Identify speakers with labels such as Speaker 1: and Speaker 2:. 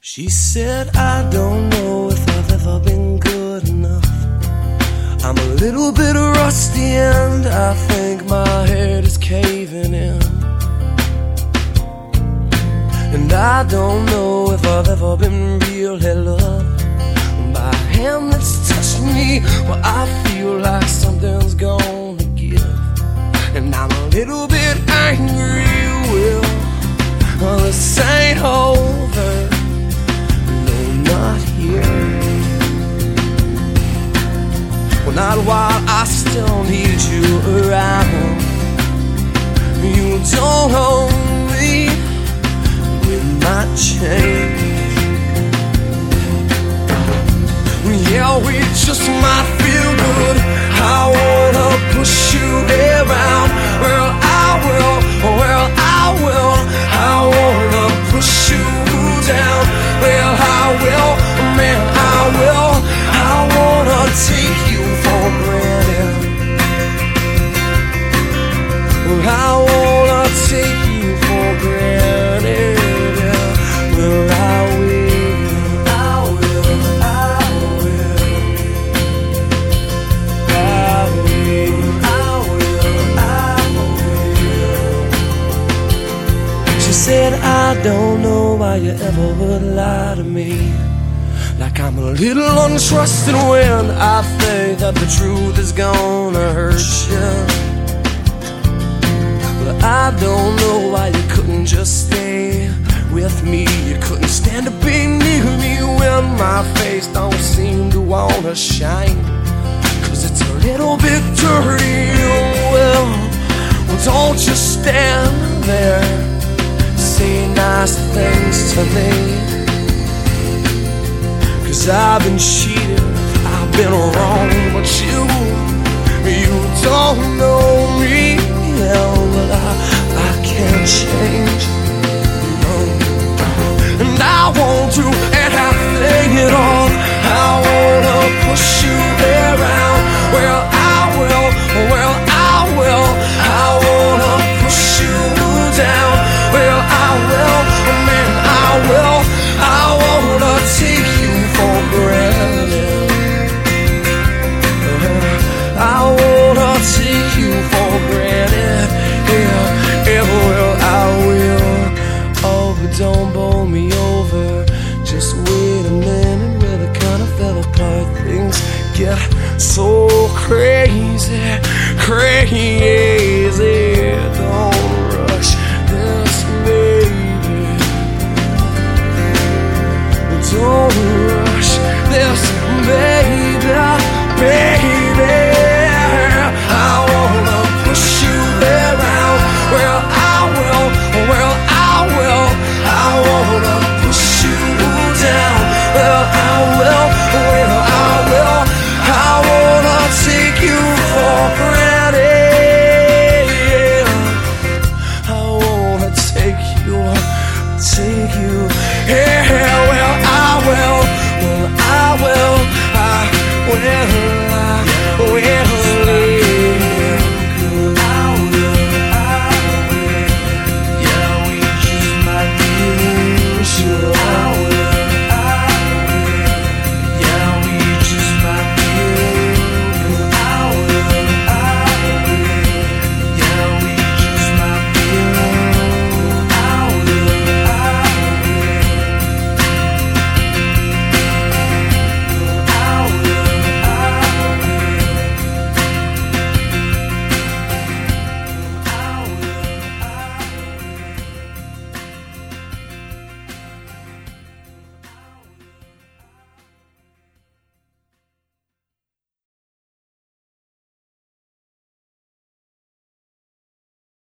Speaker 1: She said, I don't know if I've ever been good enough. I'm a little bit rusty and I think my head is caving in. And I don't know if I've ever been really loved by a hand that's touched me. Well, I feel like something's gonna give. And I'm a little bit angry, Well, while I still need you around. You don't own I don't know why you ever would lie to me. Like I'm a little untrusting when I think that the truth is gonna hurt you. But I don't know why you couldn't just stay with me. You couldn't stand to be near me when my face don't seem to wanna shine. Cause it's a little bit dirty. Well, well don't just stand there. Nice things to me. Cause I've been cheated, I've been wrong, but you, you don't know me. Yeah, but I, I can't change. No. And I want to, and I think it all. I wanna push you get so crazy, crazy.